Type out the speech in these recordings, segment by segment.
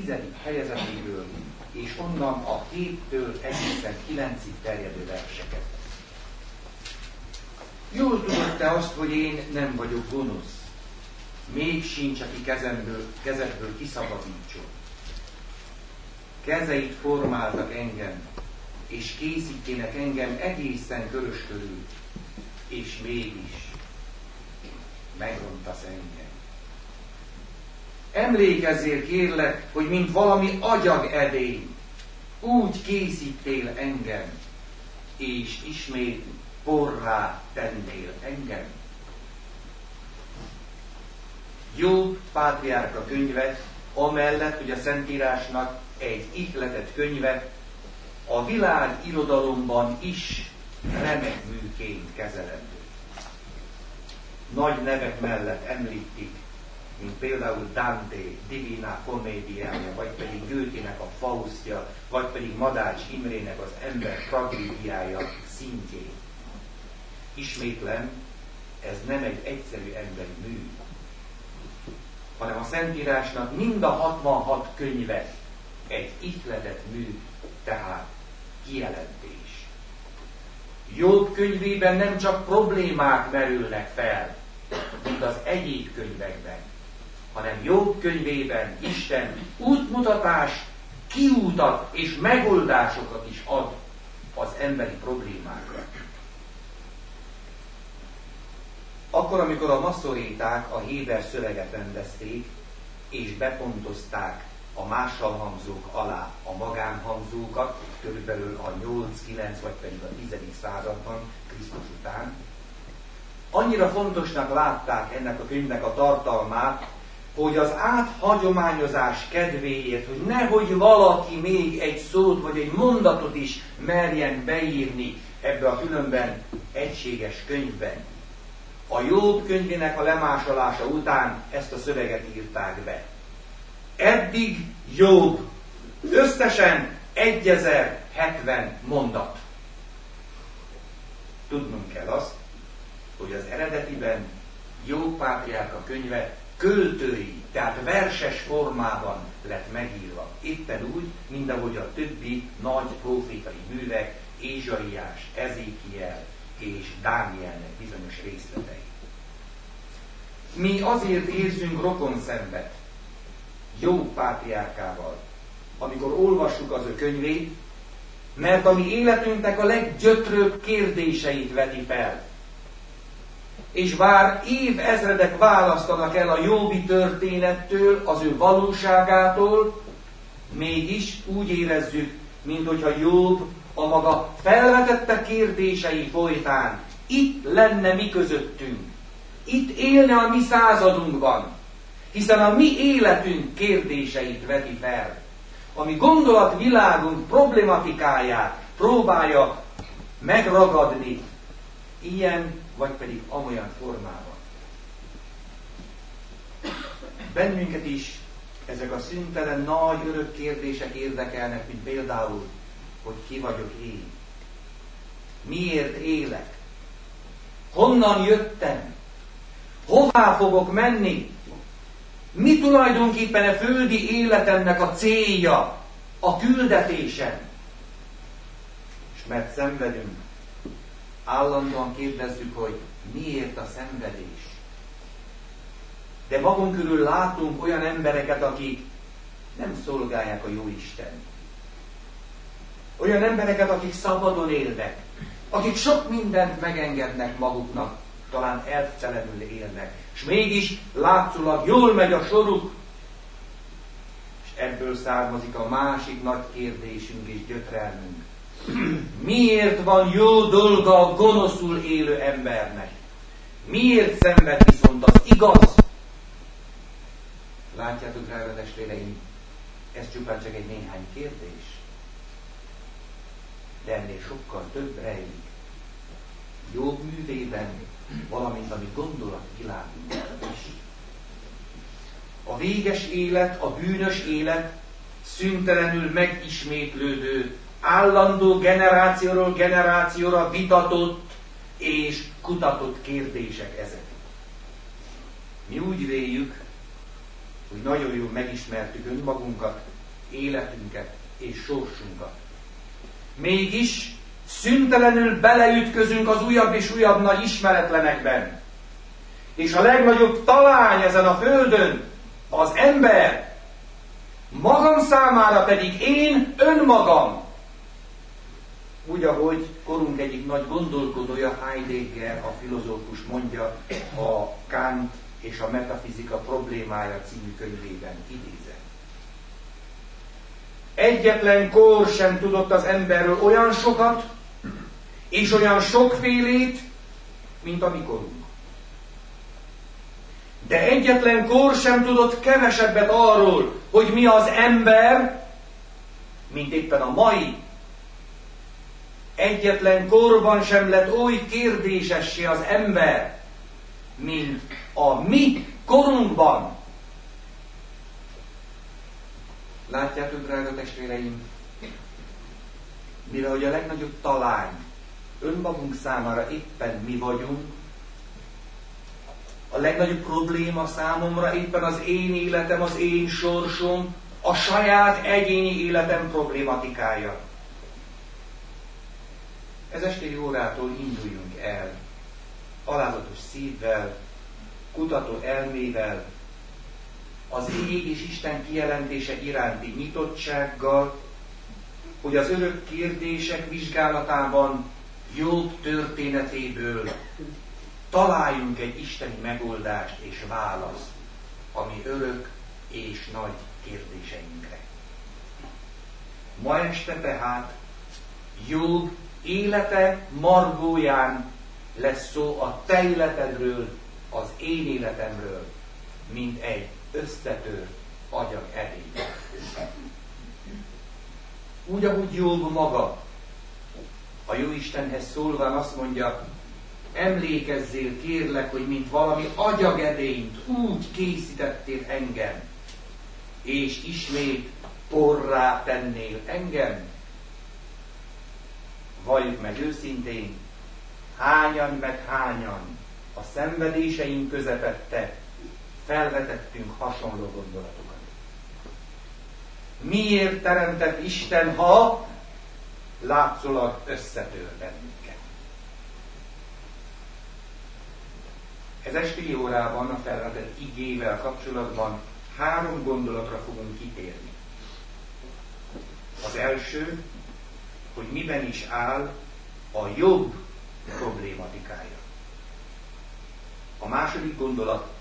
tizedik fejezetéből, és onnan a 7-től egészen 9-ig terjedő verseket. Jól tudod te azt, hogy én nem vagyok gonosz, még sincs, aki kezemből, kezedből kiszabadítson. Kezeit formáltak engem, és készítének engem egészen körös körül, és mégis megrontasz engem. Emlékezzél kérlek, hogy mint valami agyag edény, úgy készítél engem, és ismét porrá tennél engem. Jobb pátriárka könyve, amellett, hogy a Szentírásnak egy ihletett könyve, a világ irodalomban is remek műként kezelendő. Nagy nevek mellett említik, mint például Dante Divina komédiája, vagy pedig Gőtének a Faustja, vagy pedig Madács Imrének az ember tragédiája szintjén. Ismétlem, ez nem egy egyszerű emberi mű, hanem a Szentírásnak mind a 66 könyve egy ihletett mű, tehát kijelentés. Jobb könyvében nem csak problémák merülnek fel, mint az egyéb könyvekben, hanem jobb könyvében Isten útmutatást, kiútat és megoldásokat is ad az emberi problémákra. Akkor, amikor a maszoréták a Héber szöveget rendezték, és bepontozták a mással hangzók alá a magánhangzókat, körülbelül a 8-9 vagy pedig a 10. században Krisztus után, annyira fontosnak látták ennek a könyvnek a tartalmát, hogy az áthagyományozás kedvéért, hogy nehogy valaki még egy szót vagy egy mondatot is merjen beírni ebbe a különben egységes könyvben. A Jobb könyvének a lemásolása után ezt a szöveget írták be. Eddig Jobb összesen 1070 mondat. Tudnunk kell azt, hogy az eredetiben Jobb pátriárka könyve költői, tehát verses formában lett megírva. Éppen úgy, mint ahogy a többi nagy profétai művek, Ézsaiás, Ezékiel és Dánielnek bizonyos részletei. Mi azért érzünk rokon szenvet jó pátriárkával, amikor olvassuk az ő könyvét, mert a mi életünknek a leggyötrőbb kérdéseit veti fel és bár év ezredek választanak el a Jóbi történettől, az ő valóságától, mégis úgy érezzük, mint hogyha Jobb a maga felvetette kérdései folytán itt lenne mi közöttünk. Itt élne a mi századunkban, hiszen a mi életünk kérdéseit veti fel. A mi gondolatvilágunk problematikáját próbálja megragadni ilyen vagy pedig amolyan formában. Bennünket is ezek a szüntelen nagy örök kérdések érdekelnek, mint például, hogy ki vagyok én. Miért élek? Honnan jöttem? Hová fogok menni? Mi tulajdonképpen a földi életemnek a célja, a küldetésem? És mert szenvedünk, állandóan kérdezzük, hogy miért a szenvedés. De magunk körül látunk olyan embereket, akik nem szolgálják a jó Isten. Olyan embereket, akik szabadon élnek, akik sok mindent megengednek maguknak, talán eltelenül élnek, és mégis látszólag jól megy a soruk, és ebből származik a másik nagy kérdésünk és gyötrelmünk. Miért van jó dolga a gonoszul élő embernek? Miért szenved viszont az igaz? Látjátok, drága testvéreim, ez csupán csak egy néhány kérdés. De ennél sokkal több rejlik. Jobb művében, valamint ami gondolatvilágunkban is. A véges élet, a bűnös élet szüntelenül megismétlődő állandó generációról generációra vitatott és kutatott kérdések ezek. Mi úgy véljük, hogy nagyon jól megismertük önmagunkat, életünket és sorsunkat. Mégis szüntelenül beleütközünk az újabb és újabb nagy ismeretlenekben. És a legnagyobb talány ezen a földön az ember, magam számára pedig én önmagam. Úgy, ahogy korunk egyik nagy gondolkodója, Heidegger, a filozófus mondja a Kant és a metafizika problémája című könyvében idézem. Egyetlen kor sem tudott az emberről olyan sokat, és olyan sokfélét, mint a mikorunk. De egyetlen kor sem tudott kevesebbet arról, hogy mi az ember, mint éppen a mai. Egyetlen korban sem lett oly kérdésessé az ember, mint a mi korunkban. Látjátok, drága testvéreim, mivel hogy a legnagyobb talány önmagunk számára éppen mi vagyunk, a legnagyobb probléma számomra éppen az én életem, az én sorsom, a saját egyéni életem problématikája. Ez estéri órától induljunk el, alázatos szívvel, kutató elmével, az ég és Isten kijelentése iránti nyitottsággal, hogy az örök kérdések vizsgálatában Jobb történetéből találjunk egy isteni megoldást és választ, ami örök és nagy kérdéseinkre. Ma este tehát Jobb élete margóján lesz szó a te életedről, az én életemről, mint egy összetört agyag edény. Úgy, ahogy Jobb maga a jó Istenhez szólván azt mondja, emlékezzél kérlek, hogy mint valami agyagedényt úgy készítettél engem, és ismét porrá tennél engem. Valljuk meg őszintén, hányan meg hányan a szenvedéseink közepette felvetettünk hasonló gondolatokat. Miért teremtett Isten, ha látszólag összetör bennünket. Ez esti órában a felvetett igével kapcsolatban három gondolatra fogunk kitérni. Az első, hogy miben is áll a jobb problématikája. A második gondolat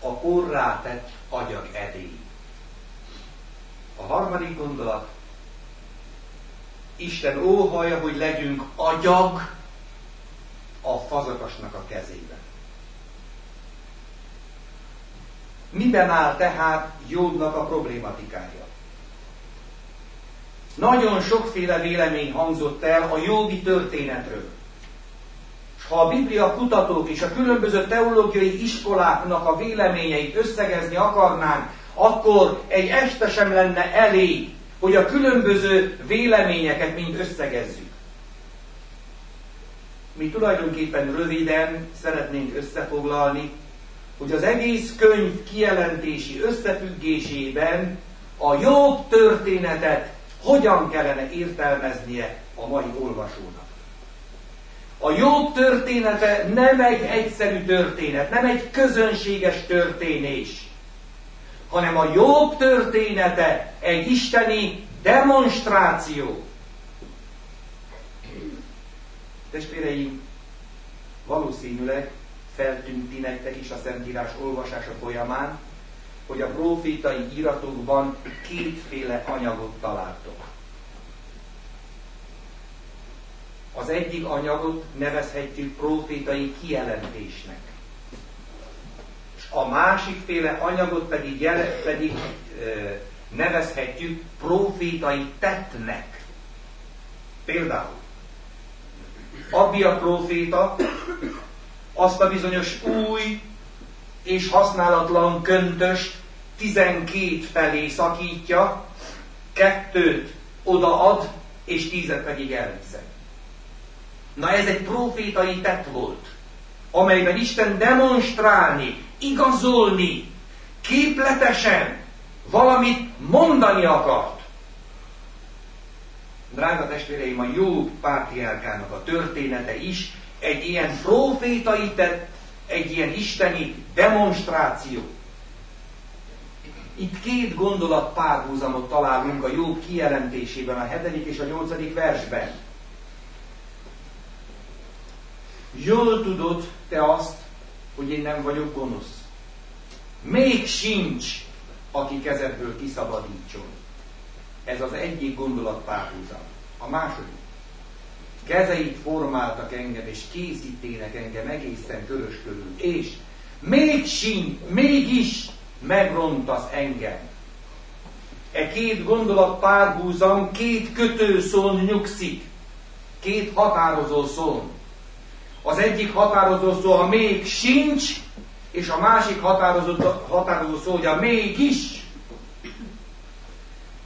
a porrá tett agyag edély. A harmadik gondolat Isten óhaja, hogy legyünk agyag a fazakasnak a kezében. Miben áll tehát Jobbnak a problématikája? Nagyon sokféle vélemény hangzott el a jogi történetről. És ha a Biblia kutatók és a különböző teológiai iskoláknak a véleményeit összegezni akarnánk, akkor egy este sem lenne elég hogy a különböző véleményeket mind összegezzük. Mi tulajdonképpen röviden szeretnénk összefoglalni, hogy az egész könyv kijelentési összefüggésében a jobb történetet hogyan kellene értelmeznie a mai olvasónak. A jobb története nem egy egyszerű történet, nem egy közönséges történés hanem a jobb története egy isteni demonstráció. Testvéreim, valószínűleg feltűnt nektek is a Szentírás olvasása folyamán, hogy a profétai íratokban kétféle anyagot találtok. Az egyik anyagot nevezhetjük profétai kijelentésnek a másikféle anyagot pedig, jele, pedig e, nevezhetjük profétai tettnek. Például Abia proféta azt a bizonyos új és használatlan köntöst 12 felé szakítja, kettőt odaad, és tízet pedig elviszed. Na ez egy profétai tett volt, amelyben Isten demonstrálni igazolni, képletesen valamit mondani akart. Drága testvéreim, a jó pátriárkának a története is egy ilyen profétai tett, egy ilyen isteni demonstráció. Itt két gondolat párhuzamot találunk a jó kijelentésében, a hetedik és a nyolcadik versben. Jól tudod te azt, hogy én nem vagyok gonosz. Még sincs, aki kezedből kiszabadítson. Ez az egyik gondolat párhuzam. A második. Kezeit formáltak engem, és készítének engem egészen körös körül. És még sincs, mégis megrontasz engem. E két gondolat párhuzam két kötőszón nyugszik. Két határozó szón. Az egyik határozó szó a még sincs, és a másik határozó, határozó szó, hogy a mégis.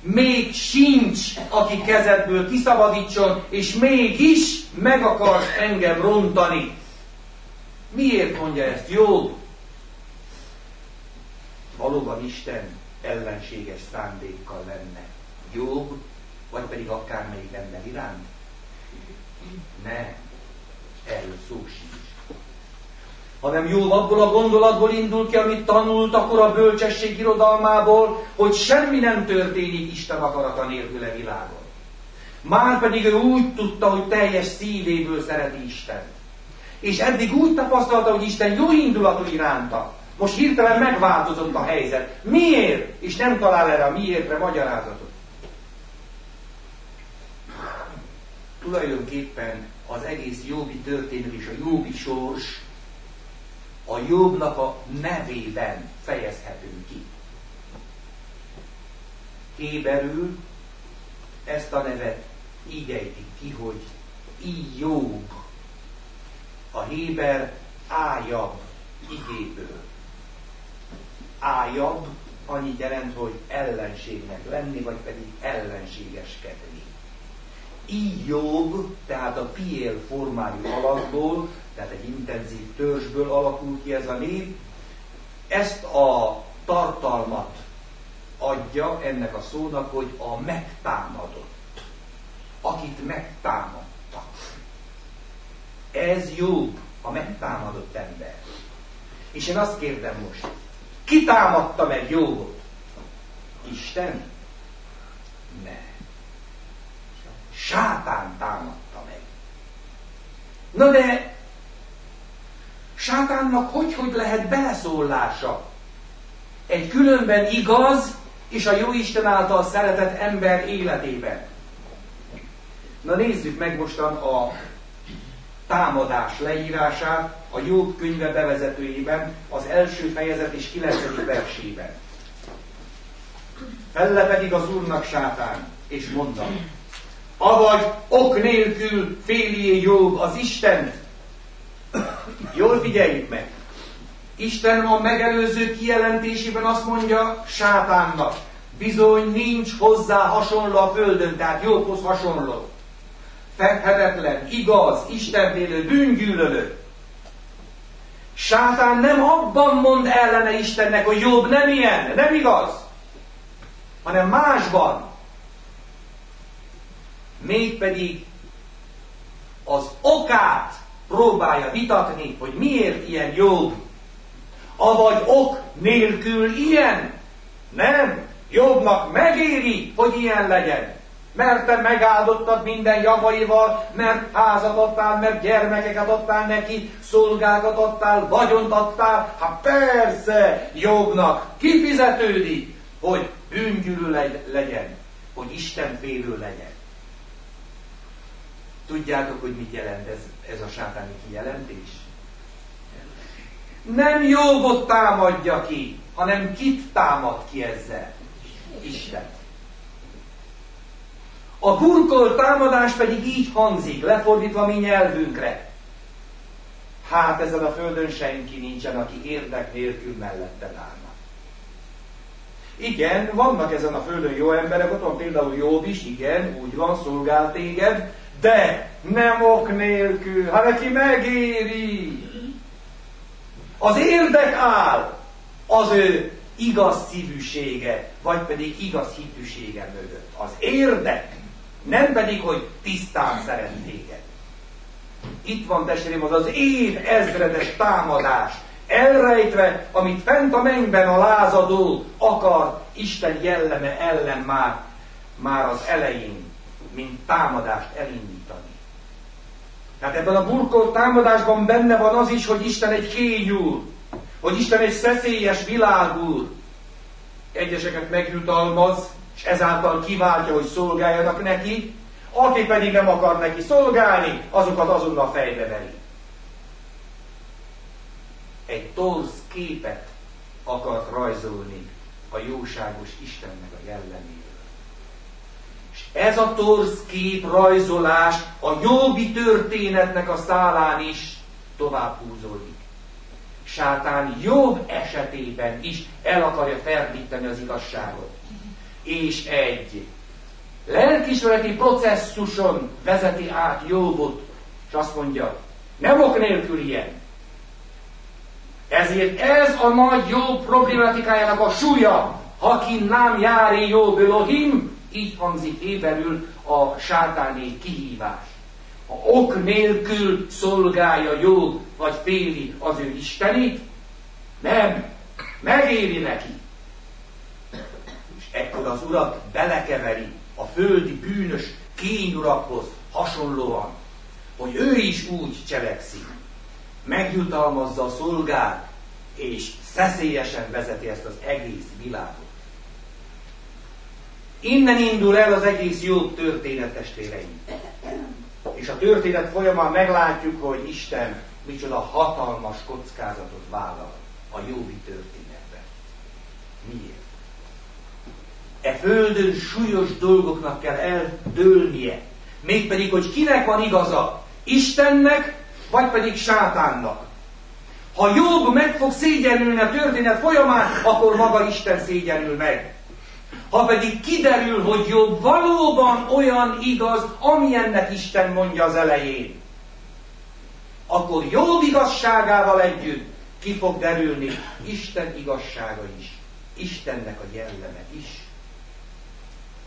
Még sincs, aki kezedből kiszabadítson, és mégis meg akarsz engem rontani. Miért mondja ezt? Jó. Valóban Isten ellenséges szándékkal lenne. Jobb, vagy pedig akármelyik ember iránt? Nem erről szó sincs. Hanem jó abból a gondolatból indul ki, amit tanult akkor a bölcsesség irodalmából, hogy semmi nem történik Isten akarata nélküle világon. Már pedig ő úgy tudta, hogy teljes szívéből szereti Isten. És eddig úgy tapasztalta, hogy Isten jó indulatú iránta. Most hirtelen megváltozott a helyzet. Miért? És nem talál erre a miértre magyarázatot. Tulajdonképpen az egész jogi történet és a jogi sors a jobbnak a nevében fejezhető ki. Héberül ezt a nevet így ejtik ki, hogy így jobb. A Héber ájabb igéből. Ájabb annyit jelent, hogy ellenségnek lenni, vagy pedig ellenségeskedni jobb, tehát a piel formájú alakból, tehát egy intenzív törzsből alakul ki ez a név, ezt a tartalmat adja ennek a szónak, hogy a megtámadott, akit megtámadtak. Ez jobb, a megtámadott ember. És én azt kérdem most, ki támadta meg Jobbot? Isten? Nem sátán támadta meg. Na de sátánnak hogy, hogy lehet beleszólása? Egy különben igaz, és a jó Isten által szeretett ember életében. Na nézzük meg mostan a támadás leírását a Jobb könyve bevezetőjében, az első fejezet és kilencedik versében. Fellepedik az Úrnak sátán, és mondta, avagy ok nélkül félié Jobb az Isten. Jól figyeljük meg. Isten a megelőző kijelentésében azt mondja sátánnak, bizony nincs hozzá hasonló a földön, tehát Jobbhoz hasonló. Fedhetetlen, igaz, Istenfélő, bűngyűlölő. Sátán nem abban mond ellene Istennek, hogy Jobb nem ilyen, nem igaz, hanem másban mégpedig az okát próbálja vitatni, hogy miért ilyen jobb, avagy ok nélkül ilyen. Nem, jobbnak megéri, hogy ilyen legyen. Mert te megáldottad minden javaival, mert házat adtál, mert gyermekeket adtál neki, szolgákat adtál, vagyont adtál. Hát persze, jobbnak kifizetődik, hogy bűngyűlő legyen, hogy Isten félő legyen. Tudjátok, hogy mit jelent ez, ez a sátáni kijelentés? Nem jogot támadja ki, hanem kit támad ki ezzel? Isten. A burkolt támadás pedig így hangzik, lefordítva mi nyelvünkre. Hát ezen a földön senki nincsen, aki érdek nélkül mellette állna. Igen, vannak ezen a földön jó emberek, ott van például Jobb is, igen, úgy van, szolgál téged, de nem ok nélkül, ha neki megéri. Az érdek áll az ő igaz szívűsége, vagy pedig igaz hitűsége mögött. Az érdek, nem pedig, hogy tisztán szeret téged. Itt van, testvérem, az az év ezredes támadás, elrejtve, amit fent a mennyben a lázadó akar Isten jelleme ellen már, már az elején, mint támadást elindítani. Tehát ebben a burkolt támadásban benne van az is, hogy Isten egy kényúr, hogy Isten egy szeszélyes világúr. Egyeseket megjutalmaz, és ezáltal kiváltja, hogy szolgáljanak neki, aki pedig nem akar neki szolgálni, azokat azonnal fejbe veri. Egy torz képet akart rajzolni a jóságos Istennek a jelleméről. És ez a torz kép rajzolás a Jóbi történetnek a szálán is tovább húzódik. Sátán jobb esetében is el akarja ferdíteni az igazságot. És egy lelkismereti processzuson vezeti át Jobbot, és azt mondja, nem ok nélkül ilyen. Ezért ez a nagy Jobb problématikájának a súlya, hakin nem jári Jobb Elohim, így hangzik éberül a sátáni kihívás. Ha ok nélkül szolgálja Jobb, vagy féli az ő Istenét, nem, megéri neki. És ekkor az urat belekeveri a földi bűnös kényurakhoz hasonlóan, hogy ő is úgy cselekszik, megjutalmazza a szolgát, és szeszélyesen vezeti ezt az egész világot. Innen indul el az egész jó történet testvéreim. És a történet folyamán meglátjuk, hogy Isten micsoda hatalmas kockázatot vállal a jóvi történetben. Miért? E földön súlyos dolgoknak kell eldőlnie. Mégpedig, hogy kinek van igaza? Istennek, vagy pedig sátánnak. Ha Jobb meg fog szégyenülni a történet folyamán, akkor maga Isten szégyenül meg. Ha pedig kiderül, hogy Jobb valóban olyan igaz, amilyennek Isten mondja az elején, akkor Jobb igazságával együtt ki fog derülni Isten igazsága is, Istennek a jelleme is.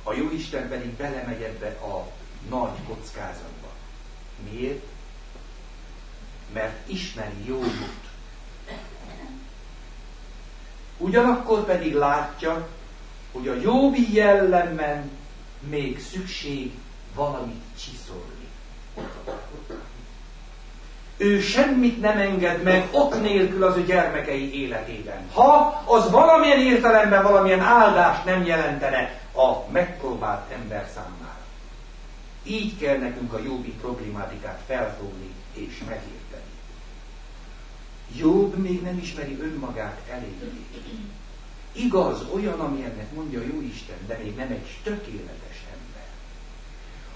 A jó Isten pedig belemegy ebbe a nagy kockázatba. Miért? Mert ismeri Jobbot. Ugyanakkor pedig látja, hogy a Jóbi jellemben még szükség valamit csiszolni. Ő semmit nem enged meg ok nélkül az ő gyermekei életében. Ha az valamilyen értelemben valamilyen áldást nem jelentene a megpróbált ember számára. Így kell nekünk a Jóbi problémátikát felfogni és megérteni. Jobb még nem ismeri önmagát eléggé. Igaz, olyan, amilyennek mondja a Jóisten, de még nem egy tökéletes ember.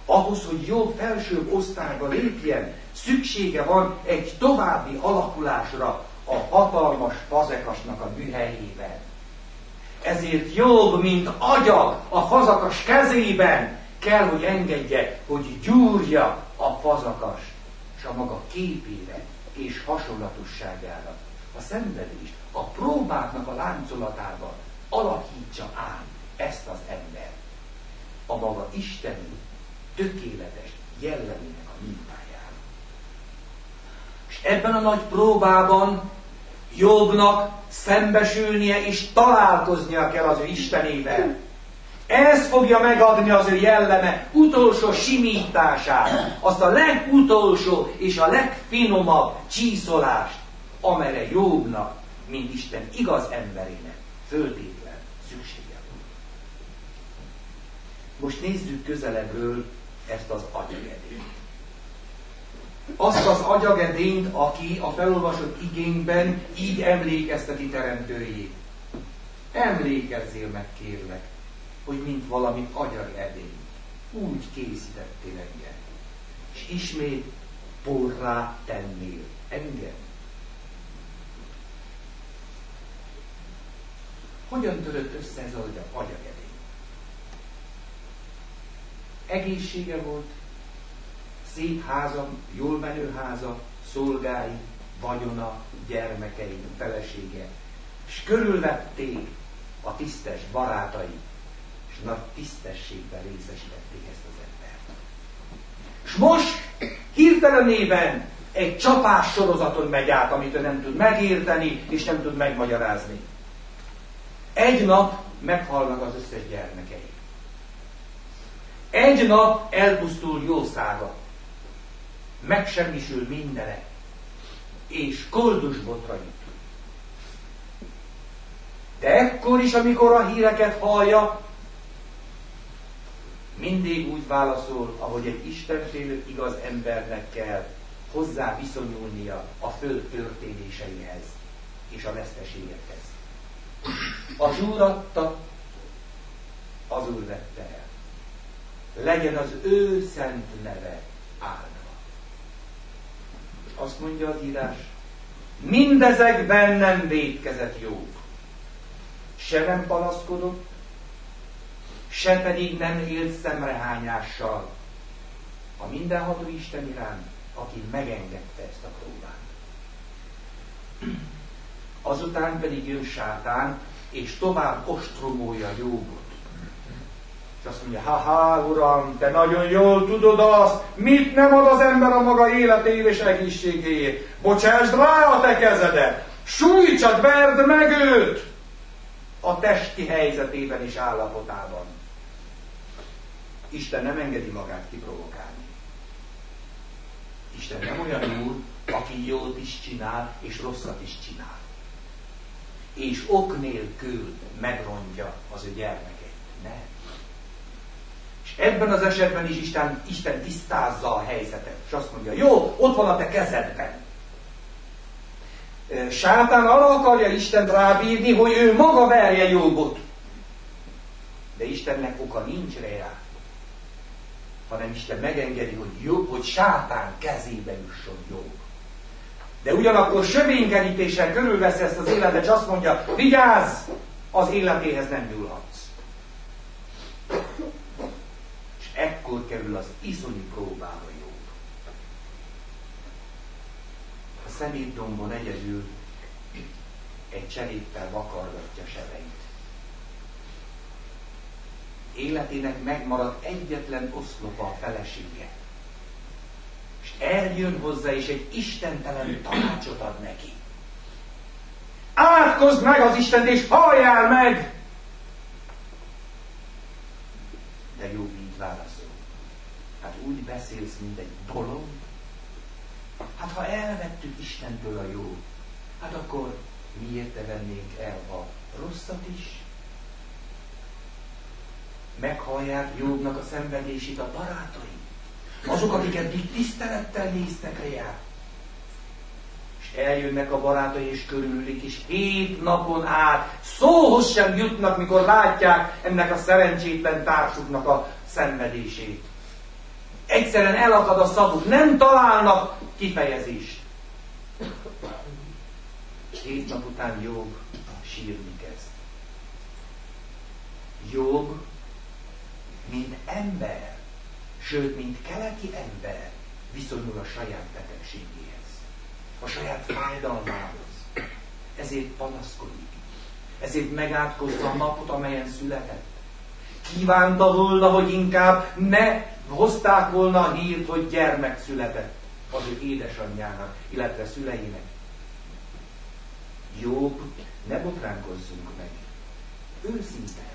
Ahhoz, hogy jobb felsőbb osztályba lépjen, szüksége van egy további alakulásra a hatalmas fazekasnak a műhelyében. Ezért jobb, mint agyag a fazakas kezében, kell, hogy engedje, hogy gyúrja a fazakas, és a maga képére és hasonlatosságára a szenvedést, a próbáknak a láncolatában alakítsa át ezt az ember a maga isteni, tökéletes jellemének a mintájára. És ebben a nagy próbában jobbnak szembesülnie és találkoznia kell az ő Istenével. Ez fogja megadni az ő jelleme utolsó simítását, azt a legutolsó és a legfinomabb csíszolást, amelyre jobbnak, mint Isten igaz emberének föltétlen szüksége van. Most nézzük közelebbről ezt az agyagedényt. Azt az agyagedényt, aki a felolvasott igényben így emlékezteti teremtőjét. Emlékezzél meg, kérlek, hogy mint valami agyagedény. Úgy készítettél engem. És ismét porrá tennél engem. Hogyan törött össze ez az agyagedény? Egészsége volt, szép háza, jól menő háza, szolgái, vagyona, gyermekei, felesége, és körülvették a tisztes barátai, és nagy tisztességben részesítették ezt az embert. És most hirtelenében egy csapás sorozaton megy át, amit ő nem tud megérteni, és nem tud megmagyarázni. Egy nap meghalnak az összes gyermekei. Egy nap elpusztul jószága. Megsemmisül mindene. És koldusbotra jut. De ekkor is, amikor a híreket hallja, mindig úgy válaszol, ahogy egy istenfélő igaz embernek kell hozzá viszonyulnia a föld történéseihez és a veszteségekhez. A zsúratta az Úr vette el. Legyen az ő szent neve áldva. Azt mondja az írás, mindezekben nem védkezett jó. Se nem palaszkodott, se pedig nem élt szemrehányással a mindenható Isten iránt, aki megengedte ezt a próbát. Azután pedig jön sátán, és tovább ostromolja Jóbot. És azt mondja, ha-ha, uram, te nagyon jól tudod azt, mit nem ad az ember a maga életéért és egészségéért. Bocsásd rá a te kezedet, sújtsad, verd meg őt a testi helyzetében és állapotában. Isten nem engedi magát kiprovokálni. Isten nem olyan úr, aki jót is csinál, és rosszat is csinál. És ok nélkül megrontja az ő gyermekeit. Nem. És ebben az esetben is Isten, Isten tisztázza a helyzetet. És azt mondja, jó, ott van a te kezedben. Sátán arra akarja Isten rábírni, hogy ő maga verje jogot. De Istennek oka nincs rá hanem Isten megengedi, hogy, jobb, hogy sátán kezébe jusson jobb. De ugyanakkor sövénykerítéssel körülveszi ezt az életet, és azt mondja, vigyázz, az életéhez nem nyúlhatsz. És ekkor kerül az iszonyi próbába jobb. A szemétdombon egyedül egy cseréppel vakargatja sebeit életének megmarad egyetlen oszlopa a felesége. Eljön hozzá, és egy istentelen tanácsot ad neki. Átkozd meg az Istent, és halljál meg! De jó így válaszol. Hát úgy beszélsz, mint egy bolond. Hát ha elvettük Istentől a jó, hát akkor miért te vennénk el a rosszat is? meghallják Jobbnak a szenvedését a barátai. Azok, akik eddig tisztelettel néztek rá. És eljönnek a barátai, és körüllik, és hét napon át szóhoz sem jutnak, mikor látják ennek a szerencsétlen társuknak a szenvedését. Egyszerűen elakad a szavuk, nem találnak kifejezést. És hét nap után Jobb sírni kezd. Jobb mint ember, sőt, mint keleti ember viszonyul a saját betegségéhez, a saját fájdalmához. Ezért panaszkodik. Ezért megátkozza a napot, amelyen született. Kívánta volna, hogy inkább ne hozták volna a hírt, hogy gyermek született az ő édesanyjának, illetve szüleinek. Jobb, ne botránkozzunk meg. Őszinte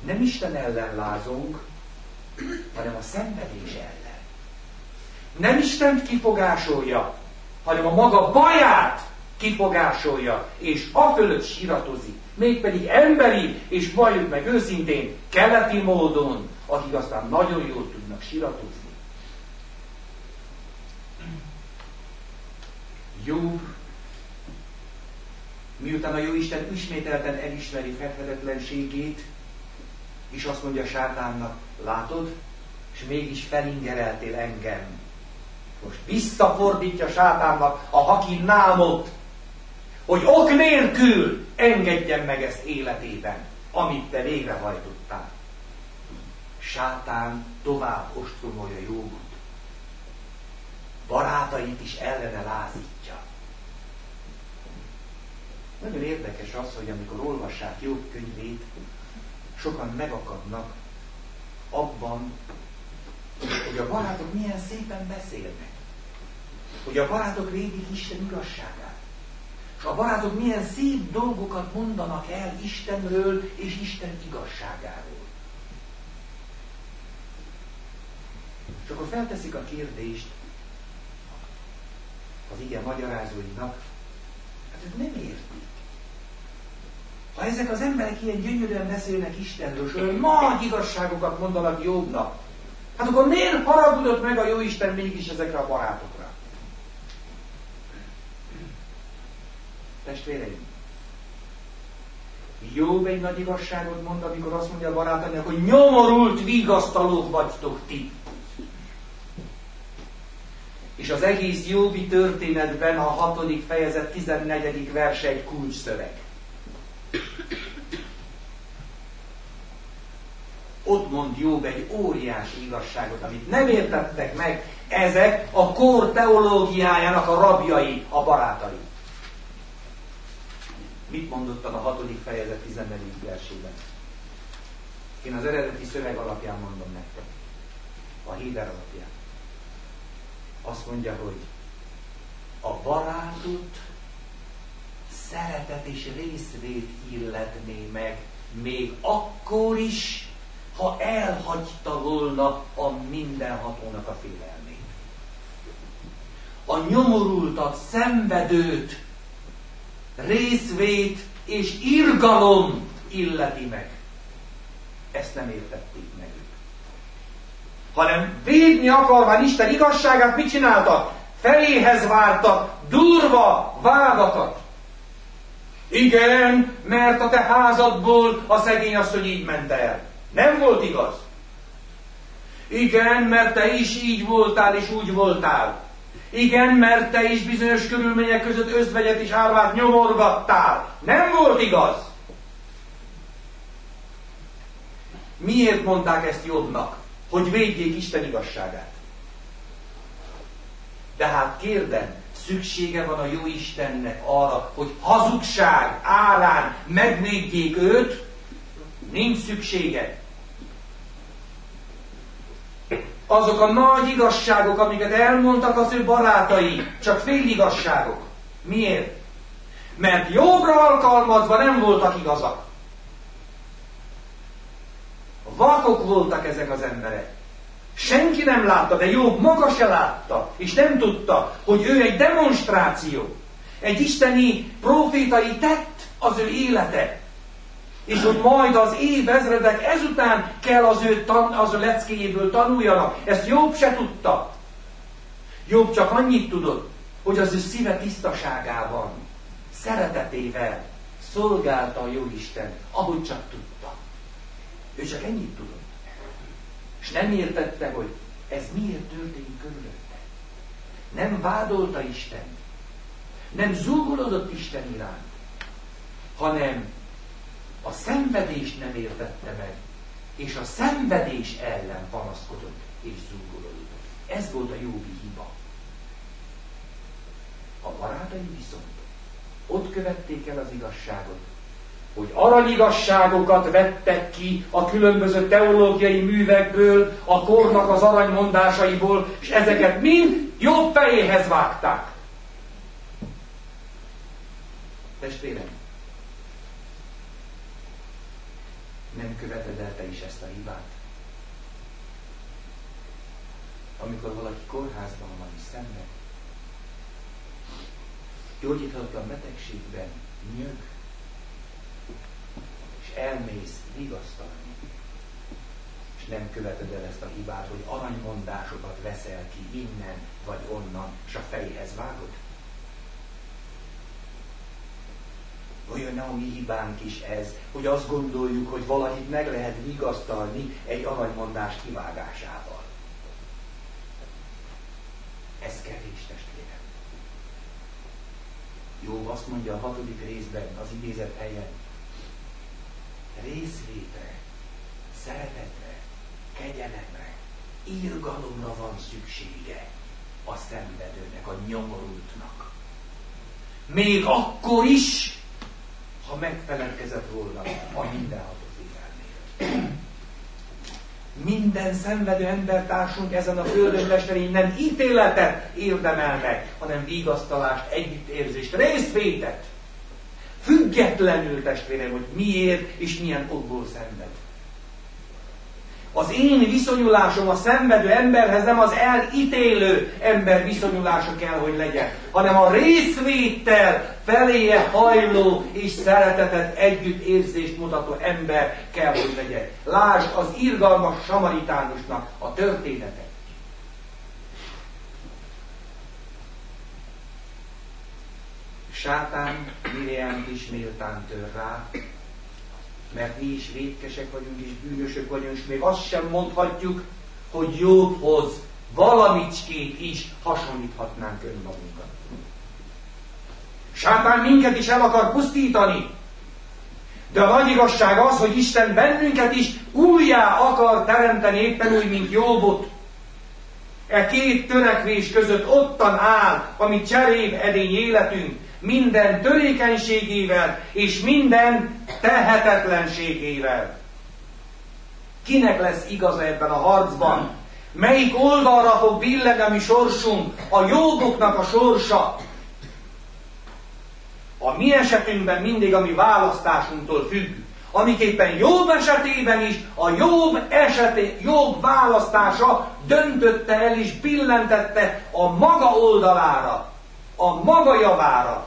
nem Isten ellen lázunk, hanem a szenvedés ellen. Nem Isten kifogásolja, hanem a maga baját kifogásolja, és a fölött síratozik. Mégpedig emberi, és valljuk meg őszintén, keleti módon, akik aztán nagyon jól tudnak síratozni. Jobb, miután a Jóisten ismételten elismeri felfedetlenségét, és azt mondja sátánnak, látod, és mégis felingereltél engem. Most visszafordítja sátánnak a haki námot, hogy ok nélkül engedjen meg ezt életében, amit te végrehajtottál. Sátán tovább ostromolja Jógot. Barátait is ellene lázítja. Nagyon érdekes az, hogy amikor olvassák Jobb könyvét, sokan megakadnak abban, hogy a barátok milyen szépen beszélnek. Hogy a barátok védik Isten igazságát. És a barátok milyen szép dolgokat mondanak el Istenről és Isten igazságáról. És akkor felteszik a kérdést az igen magyarázóinak, hát ők nem értik. Ha ezek az emberek ilyen gyönyörűen beszélnek Istenről, és olyan nagy igazságokat mondanak Jobbnak, hát akkor miért haragudott meg a jó Isten mégis ezekre a barátokra? Testvéreim, Jobb egy nagy igazságot mond, amikor azt mondja a barátanyag, hogy nyomorult vigasztalók vagytok ti. És az egész Jóbi történetben a hatodik fejezet 14. verse egy kulcsszöveg. Ott mond Jobb egy óriási igazságot, amit nem értettek meg ezek a kor teológiájának a rabjai, a barátai. Mit mondottam a hatodik fejezet 14. versében? Én az eredeti szöveg alapján mondom nektek. A Héber alapján. Azt mondja, hogy a barátot szeretet és részvét illetné meg, még akkor is, ha elhagyta volna a mindenhatónak a félelmét. A nyomorultat, szenvedőt, részvét és irgalom illeti meg. Ezt nem értették meg ők. Hanem védni akarván Isten igazságát mit csináltak? Feléhez vártak durva vádakat. Igen, mert a te házadból a szegény asszony így ment el. Nem volt igaz. Igen, mert te is így voltál és úgy voltál. Igen, mert te is bizonyos körülmények között özvegyet és árvát nyomorgattál. Nem volt igaz. Miért mondták ezt jobbnak? Hogy védjék Isten igazságát. De hát kérdem, szüksége van a jó Istennek arra, hogy hazugság árán megvédjék őt? Nincs szüksége azok a nagy igazságok, amiket elmondtak az ő barátai, csak fél igazságok. Miért? Mert jobbra alkalmazva nem voltak igazak. Vakok voltak ezek az emberek. Senki nem látta, de Jobb maga se látta, és nem tudta, hogy ő egy demonstráció, egy isteni profétai tett az ő élete és hogy majd az évezredek ezután kell az ő, tan, az ő leckéjéből tanuljanak. Ezt Jobb se tudta. Jobb csak annyit tudott, hogy az ő szíve tisztaságával, szeretetével szolgálta a Jóisten, ahogy csak tudta. Ő csak ennyit tudott. És nem értette, hogy ez miért történik körülötte. Nem vádolta Isten. Nem zúgolódott Isten iránt, hanem a szenvedést nem értette meg, és a szenvedés ellen panaszkodott és zúgolódott. Ez volt a Jóbi hiba. A barátai viszont ott követték el az igazságot, hogy aranyigasságokat vettek ki a különböző teológiai művekből, a kornak az aranymondásaiból, és ezeket mind jobb fejéhez vágták. Testvérem, nem követed el te is ezt a hibát? Amikor valaki kórházban van és szenved, gyógyíthatatlan betegségben nyög, elmész vigasztalni, és nem követed el ezt a hibát, hogy aranymondásokat veszel ki innen vagy onnan, és a fejhez vágod. Olyan a mi hibánk is ez, hogy azt gondoljuk, hogy valakit meg lehet vigasztalni egy aranymondás kivágásával. Ez kevés testvérem. Jó, azt mondja a hatodik részben, az idézet helyen, részvétre, szeretetre, kegyelemre, írgalomra van szüksége a szenvedőnek, a nyomorultnak. Még akkor is, ha megfelelkezett volna a mindenható félelméről. Minden szenvedő embertársunk ezen a földön mesterén nem ítéletet érdemel meg, hanem vigasztalást, együttérzést, részvétet. Függetlenül testvérem, hogy miért és milyen okból szenved. Az én viszonyulásom a szenvedő emberhez nem az elítélő ember viszonyulása kell, hogy legyen, hanem a részvétel feléje hajló és szeretetet együttérzést mutató ember kell, hogy legyen. Lásd az irgalmas samaritánusnak a történetet. Sátán Miriam is méltán tör rá, mert mi is vétkesek vagyunk, és bűnösök vagyunk, és még azt sem mondhatjuk, hogy Jobbhoz valamicskét is hasonlíthatnánk önmagunkat. Sátán minket is el akar pusztítani, de a nagy igazság az, hogy Isten bennünket is újjá akar teremteni, éppen úgy, mint Jobbot. E két törekvés között ottan áll, ami cseréb edény életünk, minden törékenységével és minden tehetetlenségével. Kinek lesz igaza ebben a harcban? Melyik oldalra fog billegni a mi sorsunk? A jobboknak a sorsa. A mi esetünkben mindig a mi választásunktól függ. Amiképpen jobb esetében is a jobb eseté, jobb választása döntötte el és billentette a maga oldalára a maga javára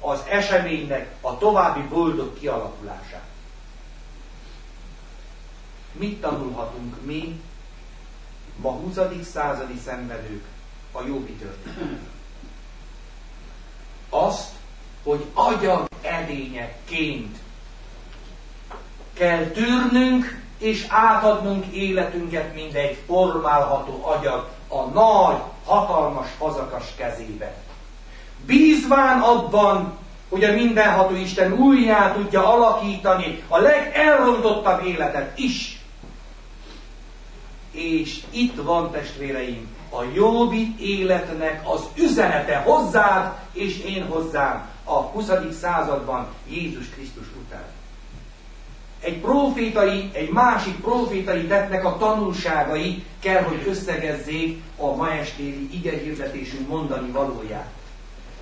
az eseménynek a további boldog kialakulását. Mit tanulhatunk mi, ma 20. századi szenvedők a jobbi történet? Azt, hogy agyag edényekként kell tűrnünk és átadnunk életünket, mint egy formálható agyag a nagy, hatalmas fazakas kezébe bízván abban, hogy a mindenható Isten újjá tudja alakítani a legelrontottabb életet is. És itt van, testvéreim, a jobbi életnek az üzenete hozzád és én hozzám a 20. században Jézus Krisztus után. Egy profétai, egy másik profétai tettnek a tanulságai kell, hogy összegezzék a ma estéli igehirdetésünk mondani valóját.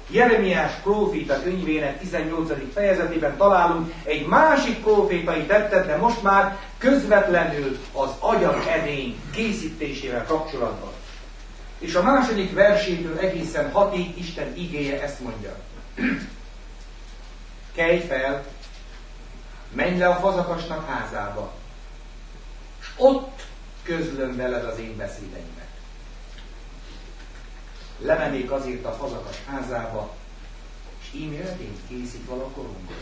Jeremiás próféta könyvének 18. fejezetében találunk egy másik prófétai tettet, de most már közvetlenül az agyag edény készítésével kapcsolatban. És a második versétől egészen hatig Isten igéje ezt mondja. Kelj fel, menj le a fazakasnak házába, és ott közlöm veled az én beszédeimet lemennék azért a fazakas házába, és íme edényt készít vala korongot.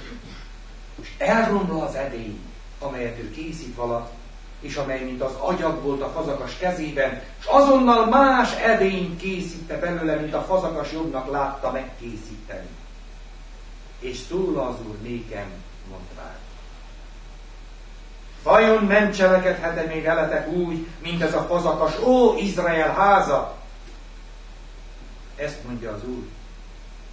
És elromla az edény, amelyet ő készít vala, és amely mint az agyag volt a fazakas kezében, és azonnal más edényt készítte belőle, mint a fazakas jobbnak látta megkészíteni. És szól az úr nékem, mondván. Vajon nem cselekedhet-e még eletek úgy, mint ez a fazakas, ó Izrael háza, ezt mondja az Úr.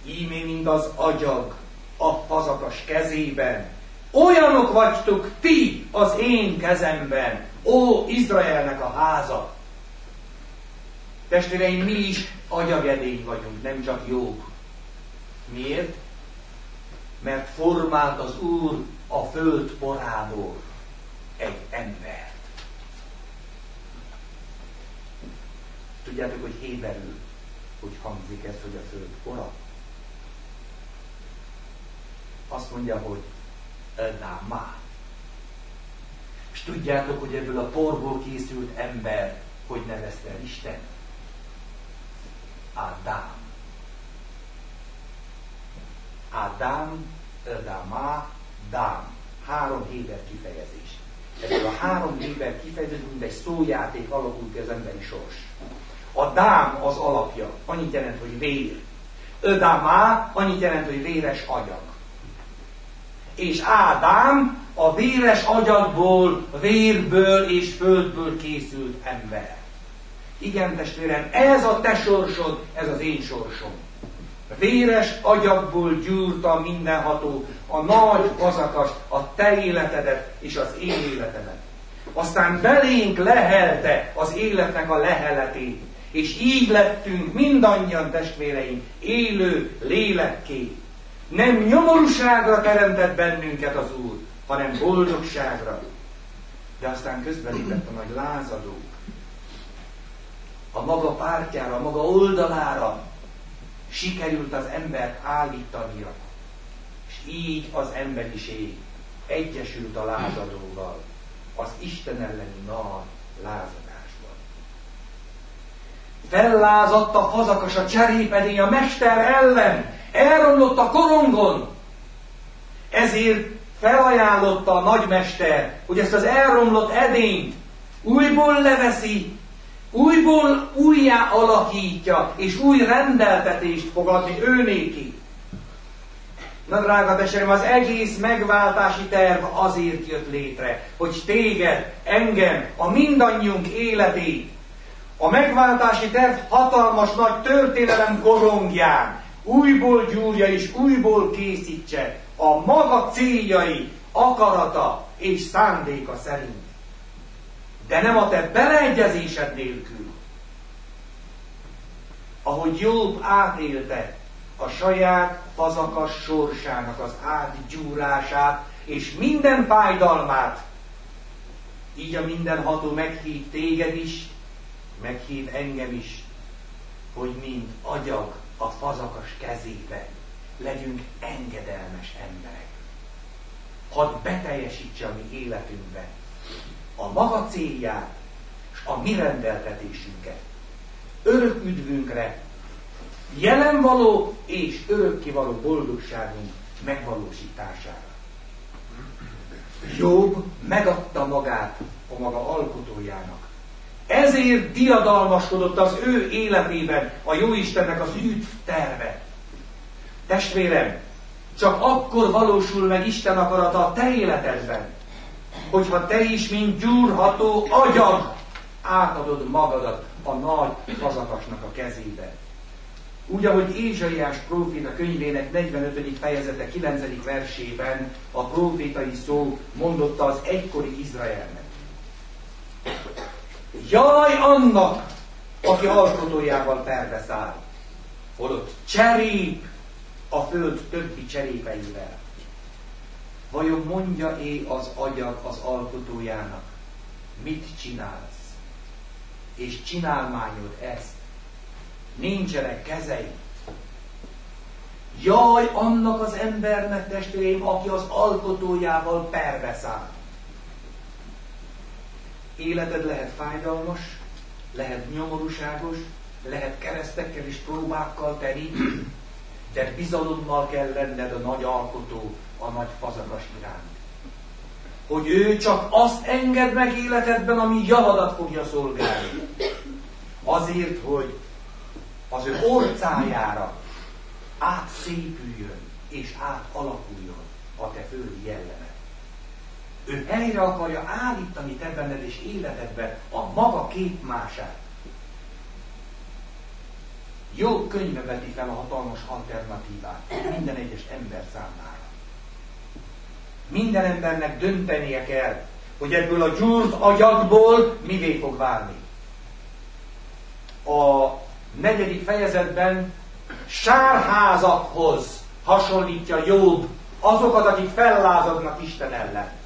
Ímé, mint az agyag a pazakas kezében. Olyanok vagytok ti az én kezemben, ó Izraelnek a háza. Testvéreim, mi is agyagedény vagyunk, nem csak jók. Miért? Mert formált az Úr a föld porából egy embert. Tudjátok, hogy héberül hogy hangzik ez, hogy a föld kora. Azt mondja, hogy Edámá. És tudjátok, hogy ebből a porból készült ember, hogy nevezte el Isten? Ádám. Ádám, Edámá, Dám. Három héber kifejezés. Ebből a három héber kifejezés, mint egy szójáték alakult az emberi sors. A dám az alapja, annyit jelent, hogy vér. Ödámá annyit jelent, hogy véres agyag. És Ádám a véres agyagból, vérből és földből készült ember. Igen, testvérem, ez a te sorsod, ez az én sorsom. Véres agyakból gyúrta mindenható a nagy vazakas, a te életedet és az én életemet. Aztán belénk lehelte az életnek a leheletét, és így lettünk mindannyian testvéreim élő lélekké. Nem nyomorúságra teremtett bennünket az Úr, hanem boldogságra. De aztán közbelépett a nagy lázadó. A maga pártjára, a maga oldalára sikerült az embert állítania. És így az emberiség egyesült a lázadóval, az Isten elleni nagy lázadásban. Fellázadt a fazakas a cserépedény a mester ellen, elromlott a korongon, ezért felajánlotta a nagymester, hogy ezt az elromlott edényt újból leveszi, újból újjá alakítja, és új rendeltetést fog adni őnéki. Na drága testvérem, az egész megváltási terv azért jött létre, hogy téged, engem, a mindannyiunk életét, a megváltási terv hatalmas nagy történelem korongján újból gyúrja és újból készítse a maga céljai, akarata és szándéka szerint. De nem a te beleegyezésed nélkül. Ahogy Jobb átélte a saját fazakas sorsának az átgyúrását és minden fájdalmát, így a mindenható meghív téged is, meghív engem is, hogy mind agyag a fazakas kezébe legyünk engedelmes emberek. Hadd beteljesítse a mi életünkbe a maga célját és a mi rendeltetésünket. Örök üdvünkre, jelenvaló és örökkivaló boldogságunk megvalósítására. Jobb megadta magát a maga alkotójának. Ezért diadalmaskodott az ő életében a Jóistennek az üdv terve. Testvérem, csak akkor valósul meg Isten akarata a te életedben, hogyha te is, mint gyúrható agyag, átadod magadat a nagy fazakasnak a kezébe. Úgy, ahogy Ézsaiás próféta könyvének 45. fejezete 9. versében a prófétai szó mondotta az egykori Izraelnek. Jaj annak, aki alkotójával perbeszáll, holott cserép a föld többi cserépeivel. Vajon mondja-é az agyag az alkotójának, mit csinálsz? És csinálmányod ezt. Nincsenek kezei. Jaj annak az embernek, testvéreim, aki az alkotójával perbeszáll. Életed lehet fájdalmas, lehet nyomorúságos, lehet keresztekkel és próbákkal teli, de bizalommal kell lenned a nagy alkotó, a nagy fazakas iránt. Hogy ő csak azt enged meg életedben, ami javadat fogja szolgálni. Azért, hogy az ő orcájára átszépüljön és átalakuljon a te földi jellemed. Ő helyre akarja állítani te benned és életedben a maga képmását. Jó könyve veti fel a hatalmas alternatívát minden egyes ember számára. Minden embernek döntenie kell, hogy ebből a gyúrt agyagból mivé fog válni. A negyedik fejezetben sárházakhoz hasonlítja Jobb azokat, akik fellázadnak Isten ellen.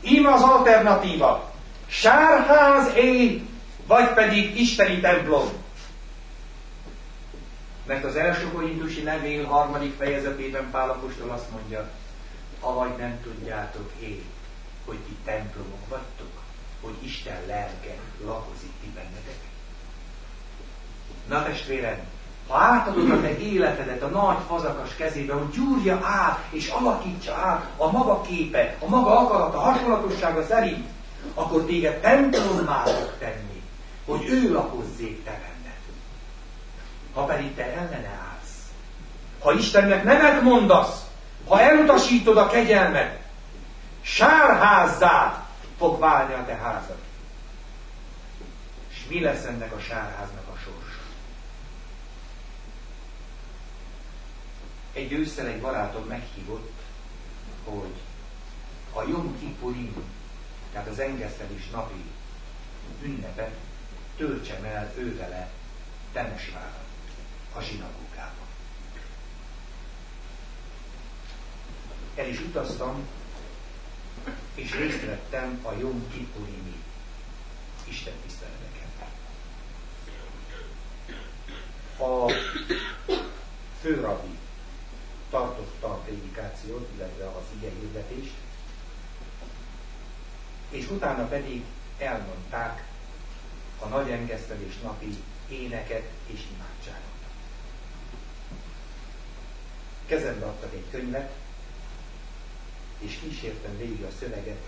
Íme az alternatíva. Sárház é, vagy pedig isteni templom. Mert az első korintusi levél harmadik fejezetében Pálapostól azt mondja, avagy nem tudjátok én, hogy ti templomok vagytok, hogy Isten lelke lakozik ti bennetek. Na testvérem, ha átadod a te életedet a nagy fazakas kezébe, hogy gyúrja át és alakítsa át a maga képe, a maga akarata, hasonlatossága szerint, akkor téged templommá fog tenni, hogy ő lakozzék te benned. Ha pedig te ellene állsz, ha Istennek nemet mondasz, ha elutasítod a kegyelmet, sárházzá fog válni a te házad. És mi lesz ennek a sárháznak a sorsa? Egy ősszel egy barátom meghívott, hogy a Jom Kippurim, tehát az engesztelés napi ünnepet töltsem el ővele Temesvára, a zsinagógába. El is utaztam, és részt vettem a Jom Kippurimi Isten tiszteleteken. A főrabi tartotta a prédikációt, illetve az ige hirdetést, és utána pedig elmondták a nagy engesztelés napi éneket és imádságot. Kezembe adtak egy könyvet, és kísértem végig a szöveget,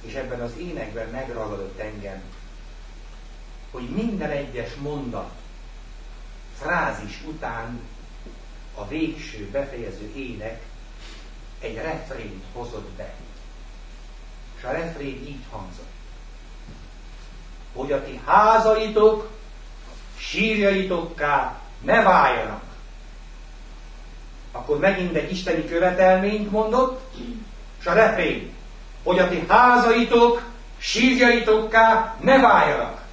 és ebben az énekben megragadott engem, hogy minden egyes mondat, frázis után a végső befejező ének egy refrént hozott be. És a refrén így hangzott. Hogy a ti házaitok sírjaitokká ne váljanak. Akkor megint egy isteni követelményt mondott, és a refrén, hogy a ti házaitok sírjaitokká ne váljanak.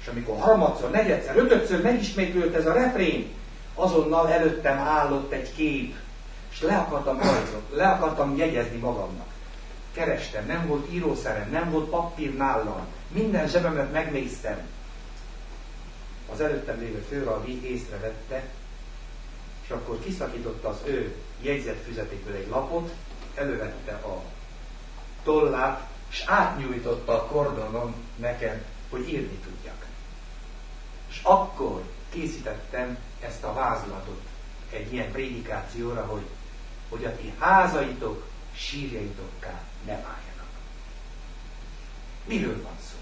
És amikor harmadszor, negyedszer, ötödször megismétlődött ez a refrén, azonnal előttem állott egy kép, és le akartam rajzolni, le akartam jegyezni magamnak. Kerestem, nem volt írószerem, nem volt papír nálam, minden zsebemet megnéztem. Az előttem lévő főrabi észrevette, és akkor kiszakította az ő jegyzetfüzetéből egy lapot, elővette a tollát, és átnyújtotta a kordonon nekem, hogy írni tudjak. És akkor készítettem ezt a vázlatot egy ilyen prédikációra, hogy, hogy a ti házaitok sírjaitokká ne váljanak. Miről van szó?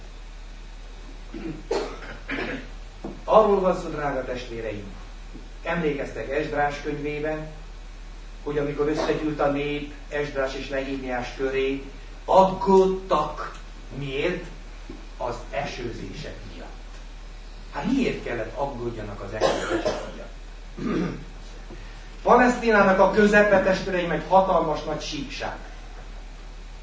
Arról van szó, drága testvéreim, emlékeztek Esdrás könyvében, hogy amikor összegyűlt a nép Esdrás és Nehémiás köré, aggódtak. Miért? Az esőzések miatt. Hát miért kellett aggódjanak az esőzések? Palesztinának a közepe testvéreim egy hatalmas nagy síkság.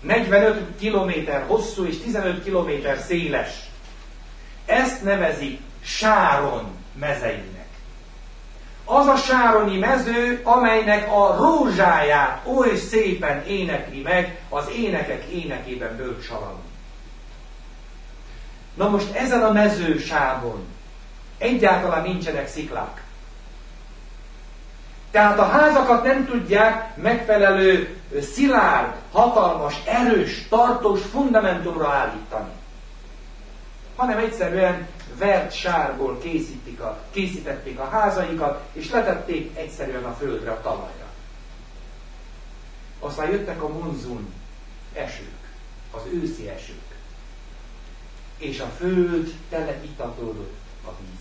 45 kilométer hosszú és 15 kilométer széles. Ezt nevezi Sáron mezeinek az a sároni mező, amelynek a rózsáját oly szépen énekli meg az énekek énekében Bölcs Na most ezen a mezősávon egyáltalán nincsenek sziklák. Tehát a házakat nem tudják megfelelő, szilárd, hatalmas, erős, tartós fundamentumra állítani. Hanem egyszerűen vert sárból készítik a, készítették a házaikat, és letették egyszerűen a földre, a talajra. Aztán jöttek a monzun esők, az őszi esők, és a föld tele itatódott a vízzel.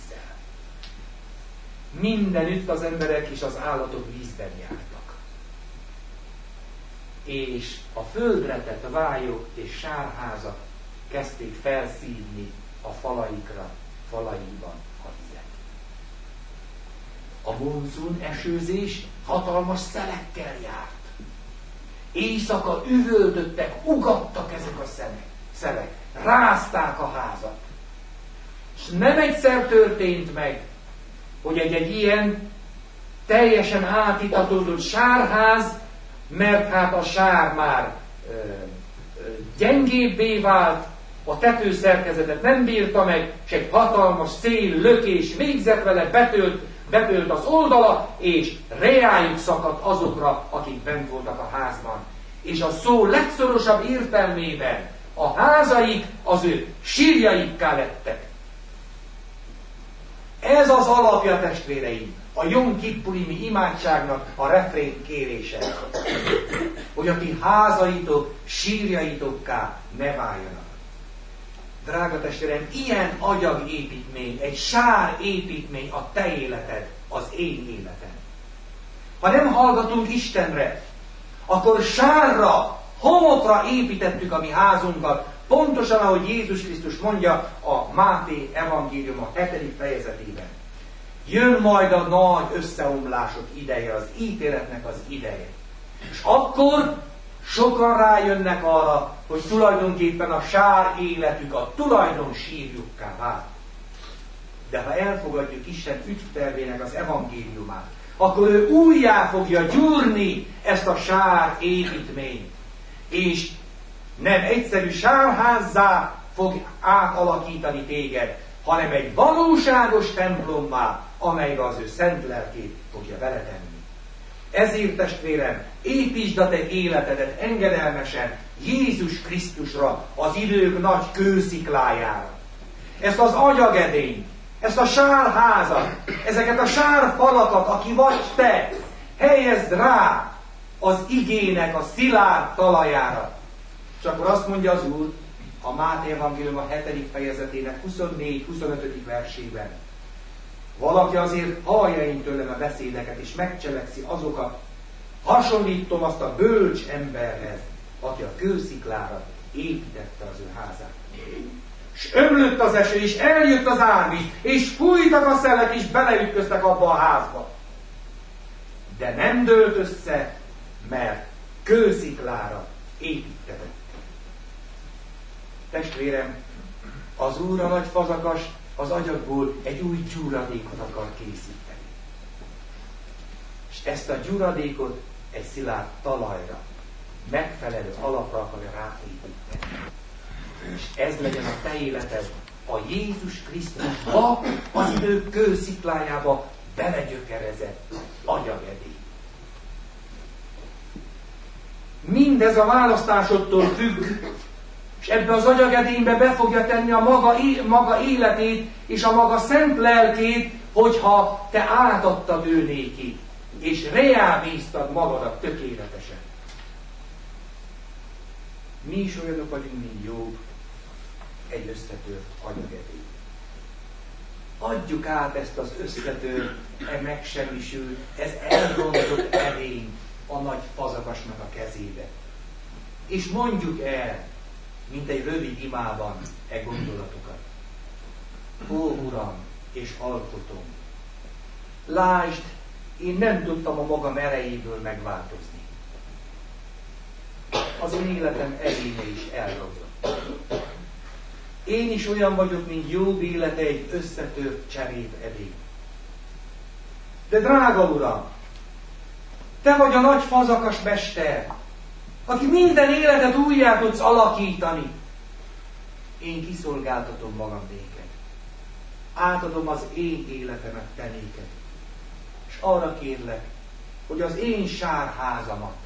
Mindenütt az emberek és az állatok vízben jártak. És a földre tett vályok és sárházak kezdték felszívni a falaikra falaiban a vizet. A monzun esőzés hatalmas szelekkel járt. Éjszaka üvöltöttek, ugattak ezek a szemek, szelek, rázták a házat. És nem egyszer történt meg, hogy egy-egy ilyen teljesen átitatódott sárház, mert hát a sár már ö, ö, gyengébbé vált, a tetőszerkezetet nem bírta meg, és egy hatalmas szél lökés végzett vele, betölt, betölt az oldala, és reájuk szakadt azokra, akik bent voltak a házban. És a szó legszorosabb értelmében a házaik az ő sírjaikká lettek. Ez az alapja, testvéreim, a Jom Kippurimi imádságnak a refrén kérése. Hogy a ti házaitok sírjaitokká ne váljanak. Drága testvérem, ilyen agyagépítmény, egy sár építmény a te életed, az én életem. Ha nem hallgatunk Istenre, akkor sárra, homokra építettük a mi házunkat, pontosan ahogy Jézus Krisztus mondja a Máté evangélium a 7. fejezetében. Jön majd a nagy összeomlások ideje, az ítéletnek az ideje. És akkor sokan rájönnek arra, hogy tulajdonképpen a sár életük a tulajdon sírjukká vált. De ha elfogadjuk Isten ügytervének az evangéliumát, akkor ő újjá fogja gyúrni ezt a sár építményt. És nem egyszerű sárházzá fog átalakítani téged, hanem egy valóságos templommá, amelybe az ő szent lelkét fogja beletenni. Ezért testvérem, építsd a te életedet engedelmesen Jézus Krisztusra, az idők nagy kősziklájára. Ezt az agyagedényt, ezt a sárházat, ezeket a sárfalakat, aki vagy te, helyezd rá az igének a szilárd talajára. És akkor azt mondja az Úr, a Máté Evangélium a 7. fejezetének 24-25. versében. Valaki azért hallja én tőlem a beszédeket, és megcselekszi azokat, hasonlítom azt a bölcs emberhez, aki a kősziklára építette az ő házát. És ömlött az eső, és eljött az árvíz, és fújtak a szelek, és beleütköztek abba a házba. De nem dőlt össze, mert kősziklára építetett. Testvérem, az Úr a nagy fazakas az agyagból egy új gyúradékot akar készíteni. És ezt a gyúradékot egy szilárd talajra, megfelelő alapra akarja ráépíteni. És ez legyen a te életed, a Jézus Krisztusba, az idő kősziklájába belegyökerezett agyagedély. Mindez a választásodtól függ, és ebbe az agyagedénybe be fogja tenni a maga, maga életét és a maga szent lelkét, hogyha te átadtad ő néki, és reálbíztad magadat tökéletesen. Mi is olyanok vagyunk, mint Jobb, egy összetört agyagedély. Adjuk át ezt az összetört, e megsemmisült, ez elrontott edény a nagy fazakasnak a kezébe. És mondjuk el, mint egy rövid imában e gondolatokat. Ó, Uram, és alkotom, lásd, én nem tudtam a magam erejéből megváltozni. Az én életem erénye is elromlott. Én is olyan vagyok, mint jó élete egy összetört cserép edény. De drága Uram, te vagy a nagy fazakas mester, aki minden életet újjá tudsz alakítani. Én kiszolgáltatom magam néked. Átadom az én életemet te néked. És arra kérlek, hogy az én sárházamat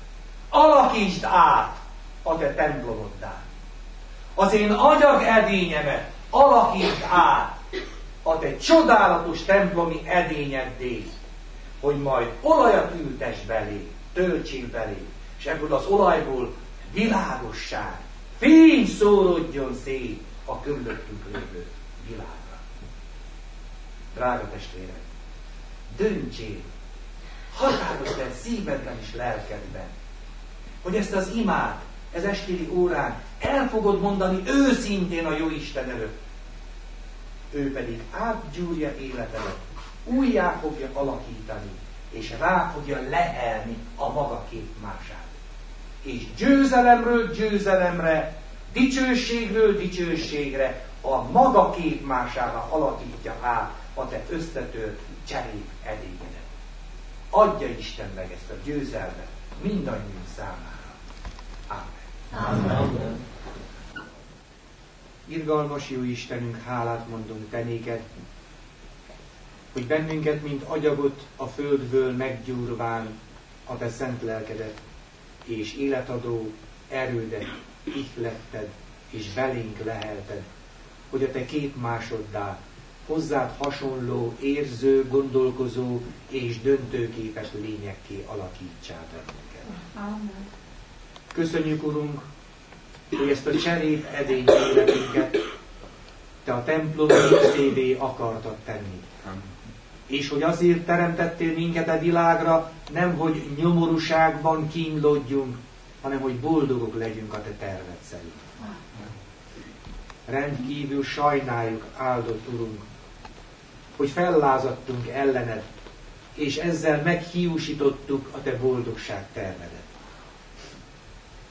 alakítsd át a te templomoddá. Az én agyag edényemet alakítsd át a te csodálatos templomi edényeddé, hogy majd olajat ültes belé, töltsél belé, és ebből az olajból világosság, fény szórodjon szét a körülöttünk lévő világra. Drága testvérek, döntsél, határozd el szívedben és lelkedben, hogy ezt az imát, ez estéli órán el fogod mondani őszintén a jó Isten előtt. Ő pedig átgyúrja életedet, újjá fogja alakítani, és rá fogja lehelni a maga képmását és győzelemről győzelemre, dicsőségről dicsőségre a maga képmására alakítja át a te összetört cserép edényedet. Adja Isten meg ezt a győzelmet mindannyiunk számára. Amen. Amen. Irgalmas jó Istenünk, hálát mondunk te néked, hogy bennünket, mint agyagot a földből meggyúrván a te szent lelkedet és életadó erődet ihletted és belénk lehelted, hogy a te másoddá hozzád hasonló, érző, gondolkozó és döntőképes lényekké alakítsál bennünket. Köszönjük, Urunk, hogy ezt a cserép edény életünket te a templom szévé akartad tenni. Amen és hogy azért teremtettél minket a világra, nem hogy nyomorúságban kínlódjunk, hanem hogy boldogok legyünk a te terved szerint. Rendkívül sajnáljuk, áldott Urunk, hogy fellázadtunk ellened, és ezzel meghiúsítottuk a te boldogság tervedet.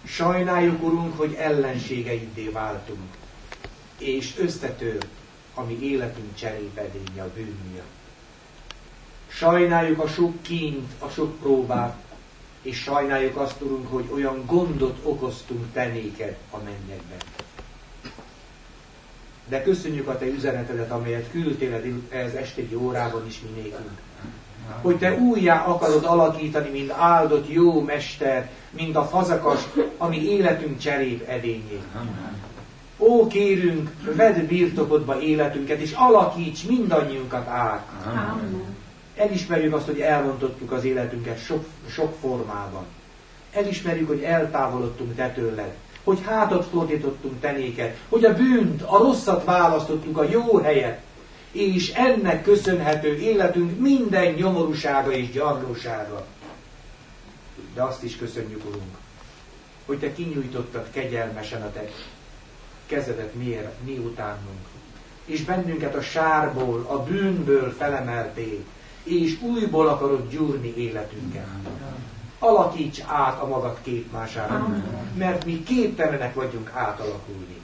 Sajnáljuk, Urunk, hogy ellenségeiddé váltunk, és összetör, ami életünk cserépedénye a bűn miatt. Sajnáljuk a sok kínt, a sok próbát, és sajnáljuk azt, Urunk, hogy olyan gondot okoztunk te néked a mennyekben. De köszönjük a te üzenetedet, amelyet küldtél ez estégi órában is mi nékünk. Hogy te újjá akarod alakítani, mint áldott jó mester, mint a fazakas, ami életünk cserép edényét. Ó, kérünk, vedd birtokodba életünket, és alakíts mindannyiunkat át. Amen. Elismerjük azt, hogy elrontottuk az életünket sok, sok formában. Elismerjük, hogy eltávolodtunk te tőled, hogy hátat fordítottunk tenéket, hogy a bűnt, a rosszat választottuk a jó helyet, és ennek köszönhető életünk minden nyomorúsága és gyarlósága. De azt is köszönjük, Urunk, hogy Te kinyújtottad kegyelmesen a Te kezedet miért, mi utánunk, és bennünket a sárból, a bűnből felemeltél, és újból akarod gyúrni életünket. Alakíts át a magad képmására, mert mi képtelenek vagyunk átalakulni.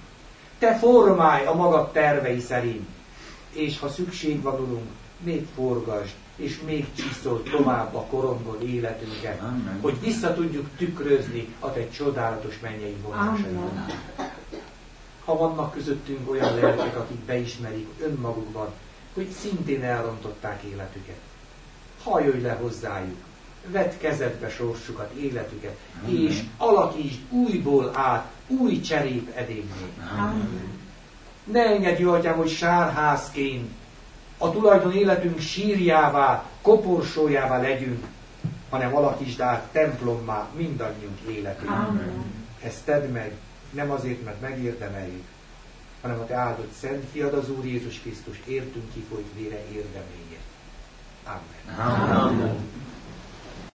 Te formálj a magad tervei szerint, és ha szükség van, Urunk, még forgasd, és még csiszol tovább a korongon életünket, Amen. hogy vissza tudjuk tükrözni a Te csodálatos mennyei vonásaidat. Ha vannak közöttünk olyan lelkek, akik beismerik önmagukban, hogy szintén elrontották életüket, hajolj le hozzájuk, vedd kezedbe sorsukat, életüket, Amen. és alakítsd újból át, új cserép edényé. Ne engedj, Atyám, hogy sárházként a tulajdon életünk sírjává, koporsójává legyünk, hanem alakítsd át templommá mindannyiunk életét. Amen. Ezt tedd meg, nem azért, mert megérdemeljük, hanem a Te áldott Szent Fiad az Úr Jézus Krisztus értünk kifolyt vére érdeméért. 啊，那个。